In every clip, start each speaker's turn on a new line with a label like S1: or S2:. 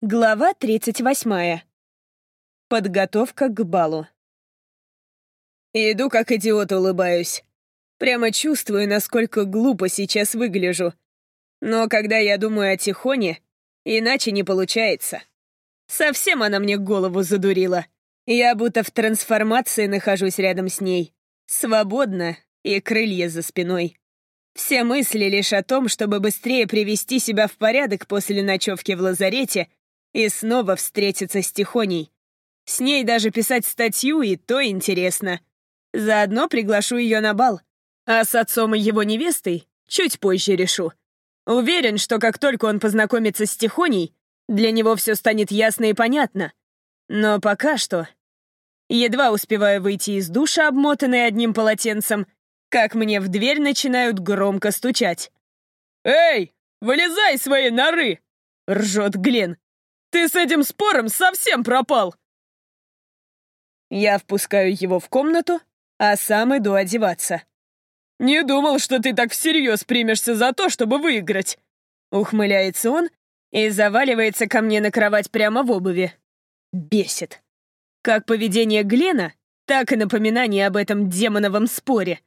S1: Глава 38. Подготовка к балу. Иду как идиот, улыбаюсь. Прямо чувствую, насколько глупо сейчас выгляжу. Но когда я думаю о Тихоне, иначе не получается. Совсем она мне голову задурила. Я будто в трансформации нахожусь рядом с ней. Свободно и крылья за спиной. Все мысли лишь о том, чтобы быстрее привести себя в порядок после ночевки в лазарете — и снова встретиться с Тихоней. С ней даже писать статью и то интересно. Заодно приглашу ее на бал. А с отцом и его невестой чуть позже решу. Уверен, что как только он познакомится с Тихоней, для него все станет ясно и понятно. Но пока что... Едва успеваю выйти из душа, обмотанный одним полотенцем, как мне в дверь начинают громко стучать. «Эй, вылезай своей норы!» — ржет Глен. Ты с этим спором совсем пропал!» Я впускаю его в комнату, а сам иду одеваться. «Не думал, что ты так всерьез примешься за то, чтобы выиграть!» Ухмыляется он и заваливается ко мне на кровать прямо в обуви. Бесит. Как поведение Глена, так и напоминание об этом демоновом споре.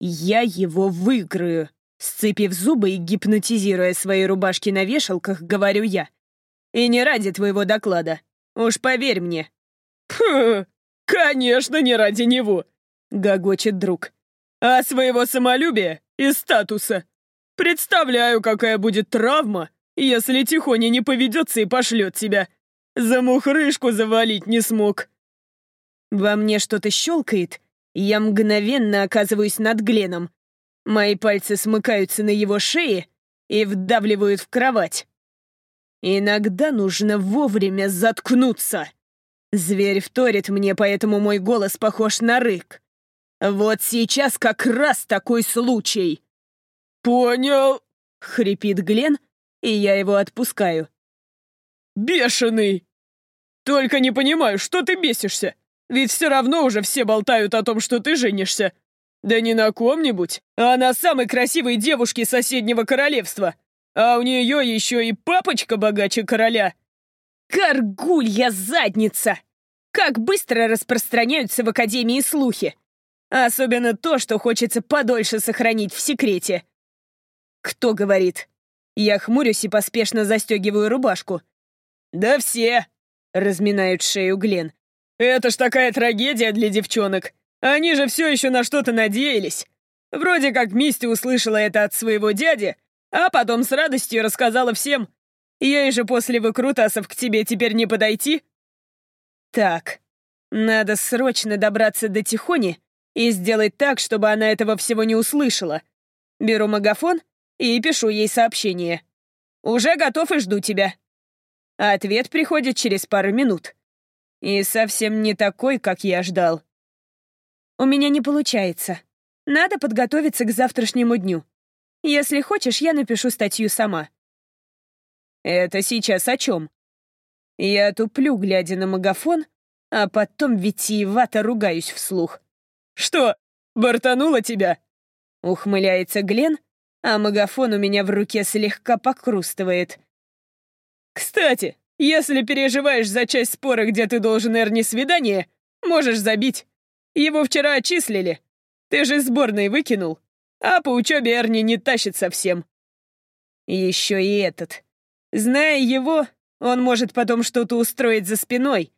S1: Я его выиграю. Сцепив зубы и гипнотизируя свои рубашки на вешалках, говорю я. И не ради твоего доклада. Уж поверь мне». «Фу, конечно, не ради него», — гогочет друг. «А своего самолюбия и статуса. Представляю, какая будет травма, если Тихоня не поведется и пошлет тебя. За мухрышку завалить не смог». Во мне что-то щелкает, я мгновенно оказываюсь над Гленом. Мои пальцы смыкаются на его шее и вдавливают в кровать. Иногда нужно вовремя заткнуться. Зверь вторит мне, поэтому мой голос похож на рык. Вот сейчас как раз такой случай. «Понял», — хрипит Глен, и я его отпускаю. «Бешеный! Только не понимаю, что ты бесишься? Ведь все равно уже все болтают о том, что ты женишься. Да не на ком-нибудь, а на самой красивой девушке соседнего королевства. А у нее еще и папочка богаче короля. Горгулья задница! Как быстро распространяются в Академии слухи. Особенно то, что хочется подольше сохранить в секрете. Кто говорит? Я хмурюсь и поспешно застегиваю рубашку. «Да все!» — разминают шею Глен. «Это ж такая трагедия для девчонок. Они же все еще на что-то надеялись. Вроде как Мисти услышала это от своего дяди, а потом с радостью рассказала всем. Ей же после выкрутасов к тебе теперь не подойти. Так, надо срочно добраться до Тихони и сделать так, чтобы она этого всего не услышала. Беру магафон и пишу ей сообщение. «Уже готов и жду тебя». Ответ приходит через пару минут. И совсем не такой, как я ждал. «У меня не получается. Надо подготовиться к завтрашнему дню. Если хочешь, я напишу статью сама». «Это сейчас о чем?» Я туплю, глядя на магафон, а потом витиевато ругаюсь вслух. «Что, бортанула тебя?» Ухмыляется Глен, а магафон у меня в руке слегка покрустывает. «Кстати, если переживаешь за часть спора, где ты должен Эрни свидание, можешь забить. Его вчера отчислили. Ты же сборной выкинул. А по учебе Эрни не тащит совсем. еще и этот. Зная его, он может потом что-то устроить за спиной.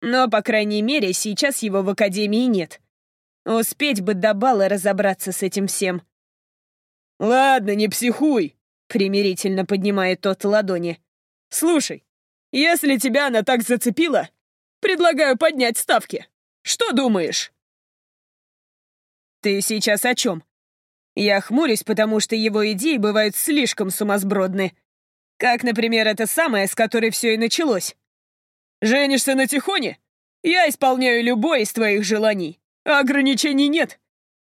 S1: Но, по крайней мере, сейчас его в академии нет. Успеть бы до бала разобраться с этим всем. «Ладно, не психуй», — примирительно поднимает тот ладони. «Слушай, если тебя она так зацепила, предлагаю поднять ставки. Что думаешь?» «Ты сейчас о чем?» Я хмурюсь, потому что его идеи бывают слишком сумасбродны. Как, например, эта самая, с которой все и началось. «Женишься на Тихоне? Я исполняю любое из твоих желаний. ограничений нет.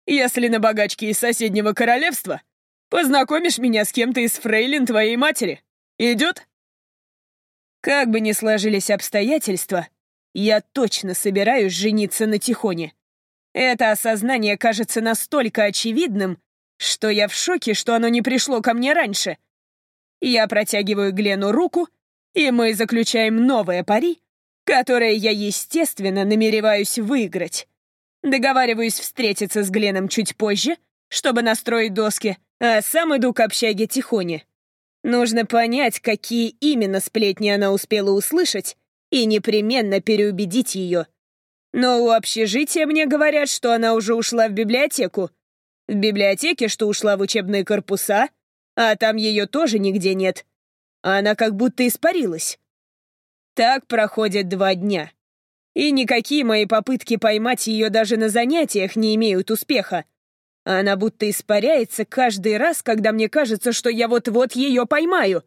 S1: Если на богачке из соседнего королевства, познакомишь меня с кем-то из фрейлин твоей матери. Идет?» Как бы ни сложились обстоятельства, я точно собираюсь жениться на Тихоне. Это осознание кажется настолько очевидным, что я в шоке, что оно не пришло ко мне раньше. Я протягиваю Глену руку, и мы заключаем новое пари, которое я, естественно, намереваюсь выиграть. Договариваюсь встретиться с Гленом чуть позже, чтобы настроить доски, а сам иду к общаге Тихоне. Нужно понять, какие именно сплетни она успела услышать, и непременно переубедить ее. Но у общежития мне говорят, что она уже ушла в библиотеку. В библиотеке, что ушла в учебные корпуса, а там ее тоже нигде нет. Она как будто испарилась. Так проходят два дня. И никакие мои попытки поймать ее даже на занятиях не имеют успеха. Она будто испаряется каждый раз, когда мне кажется, что я вот-вот ее поймаю.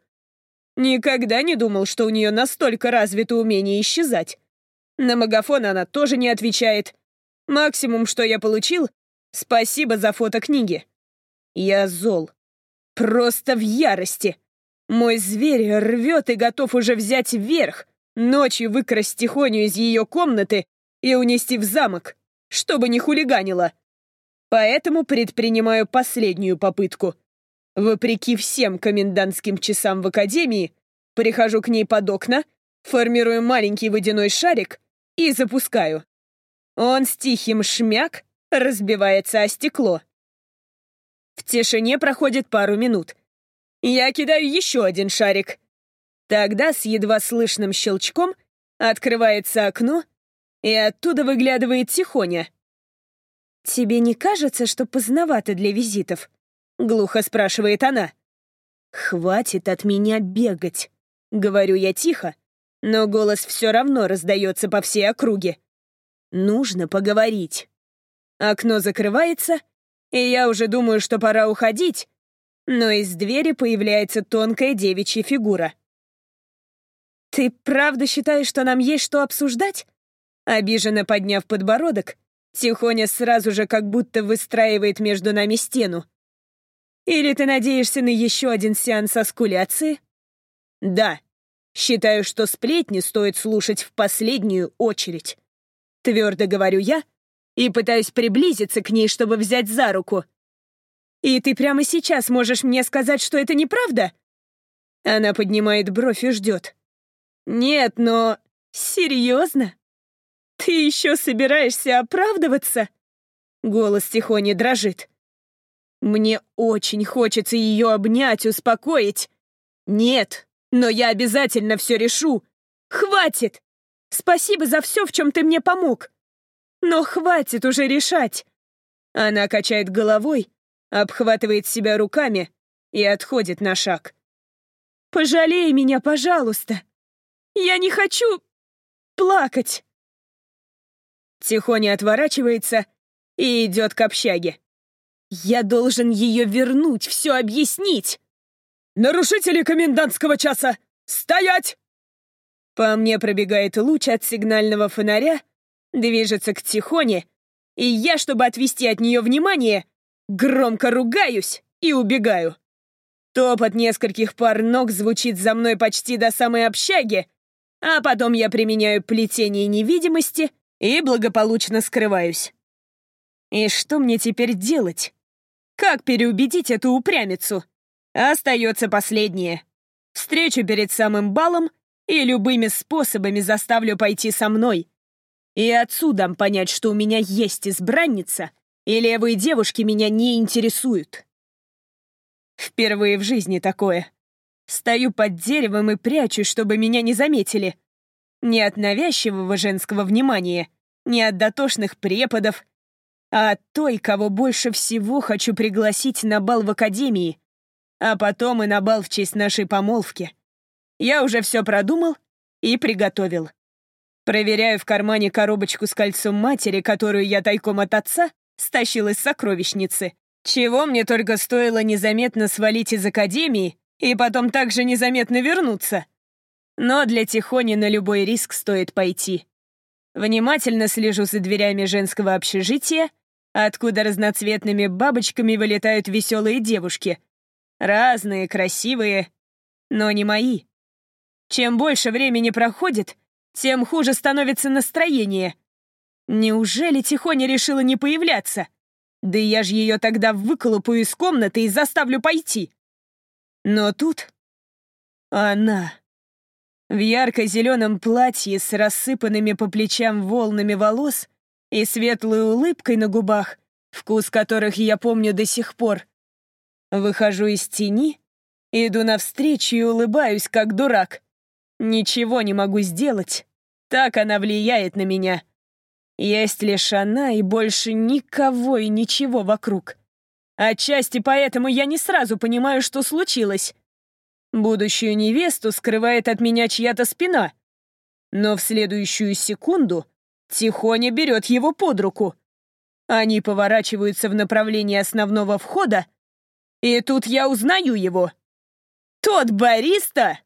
S1: Никогда не думал, что у нее настолько развито умение исчезать. На магафон она тоже не отвечает. Максимум, что я получил — спасибо за фото книги. Я зол. Просто в ярости. Мой зверь рвет и готов уже взять вверх, ночью выкрасть тихоню из ее комнаты и унести в замок, чтобы не хулиганила. Поэтому предпринимаю последнюю попытку. Вопреки всем комендантским часам в академии, прихожу к ней под окна, формирую маленький водяной шарик и запускаю. Он с тихим шмяк разбивается о стекло. В тишине проходит пару минут. Я кидаю еще один шарик. Тогда с едва слышным щелчком открывается окно, и оттуда выглядывает Тихоня. «Тебе не кажется, что поздновато для визитов?» — глухо спрашивает она. «Хватит от меня бегать», — говорю я тихо, но голос все равно раздается по всей округе. «Нужно поговорить». Окно закрывается, и я уже думаю, что пора уходить, но из двери появляется тонкая девичья фигура. «Ты правда считаешь, что нам есть что обсуждать?» Обиженно подняв подбородок, Тихоня сразу же как будто выстраивает между нами стену. «Или ты надеешься на еще один сеанс аскуляции?» «Да. Считаю, что сплетни стоит слушать в последнюю очередь». Твердо говорю я и пытаюсь приблизиться к ней, чтобы взять за руку. «И ты прямо сейчас можешь мне сказать, что это неправда?» Она поднимает бровь и ждет. «Нет, но... Серьезно? Ты еще собираешься оправдываться?» Голос Тихони дрожит. «Мне очень хочется ее обнять, успокоить. Нет, но я обязательно все решу. Хватит! Спасибо за все, в чем ты мне помог. Но хватит уже решать!» Она качает головой, обхватывает себя руками и отходит на шаг. «Пожалей меня, пожалуйста! Я не хочу плакать!» Тихоня отворачивается и идет к общаге. «Я должен ее вернуть, все объяснить!» «Нарушители комендантского часа! Стоять!» По мне пробегает луч от сигнального фонаря, движется к Тихоне, и я, чтобы отвести от нее внимание, Громко ругаюсь и убегаю. Топот нескольких пар ног звучит за мной почти до самой общаги, а потом я применяю плетение невидимости и благополучно скрываюсь. И что мне теперь делать? Как переубедить эту упрямицу? Остается последнее. Встречу перед самым балом и любыми способами заставлю пойти со мной. И отсюда понять, что у меня есть избранница, и левые девушки меня не интересуют. Впервые в жизни такое. Стою под деревом и прячусь, чтобы меня не заметили. Не от навязчивого женского внимания, не от дотошных преподов, а от той, кого больше всего хочу пригласить на бал в академии, а потом и на бал в честь нашей помолвки. Я уже все продумал и приготовил. Проверяю в кармане коробочку с кольцом матери, которую я тайком от отца стащил из сокровищницы. Чего мне только стоило незаметно свалить из академии и потом также незаметно вернуться. Но для Тихони на любой риск стоит пойти. Внимательно слежу за дверями женского общежития, откуда разноцветными бабочками вылетают веселые девушки. Разные, красивые, но не мои. Чем больше времени проходит, тем хуже становится настроение — Неужели Тихоня решила не появляться? Да я же ее тогда выколупаю из комнаты и заставлю пойти. Но тут... Она... В ярко-зеленом платье с рассыпанными по плечам волнами волос и светлой улыбкой на губах, вкус которых я помню до сих пор. Выхожу из тени, иду навстречу и улыбаюсь, как дурак. Ничего не могу сделать. Так она влияет на меня. Есть лишь она и больше никого и ничего вокруг. Отчасти поэтому я не сразу понимаю, что случилось. Будущую невесту скрывает от меня чья-то спина. Но в следующую секунду Тихоня берет его под руку. Они поворачиваются в направлении основного входа, и тут я узнаю его. Тот бариста